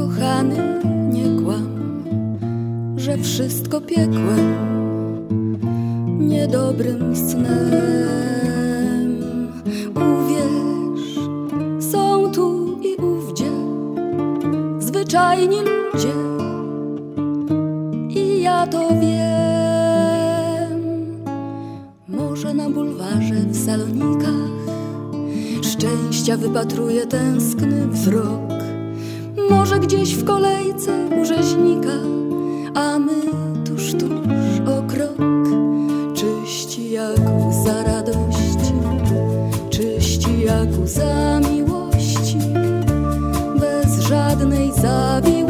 kochany, nie kłam, że wszystko piekłem, niedobrym snem. Uwierz, są tu i ówdzie zwyczajni ludzie i ja to wiem. Może na bulwarze w salonikach szczęścia wypatruje tęskny wzrok. Może gdzieś w kolejce u rzeźnika, a my tuż, tuż o krok. Czyści jak łza radości, czyści jak łza miłości, bez żadnej zawiłości.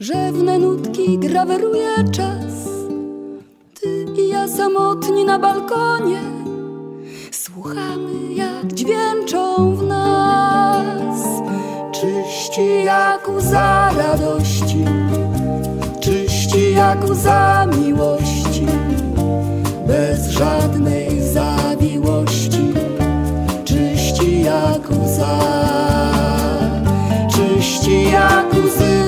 Rzewne nutki graweruje czas. Ty i ja samotni na balkonie Słuchamy jak dźwięczą w nas. Czyści jak łza radości Czyści jak łza miłości. Bez żadnej zawiłości Czyści jak łza Czyści jak łzy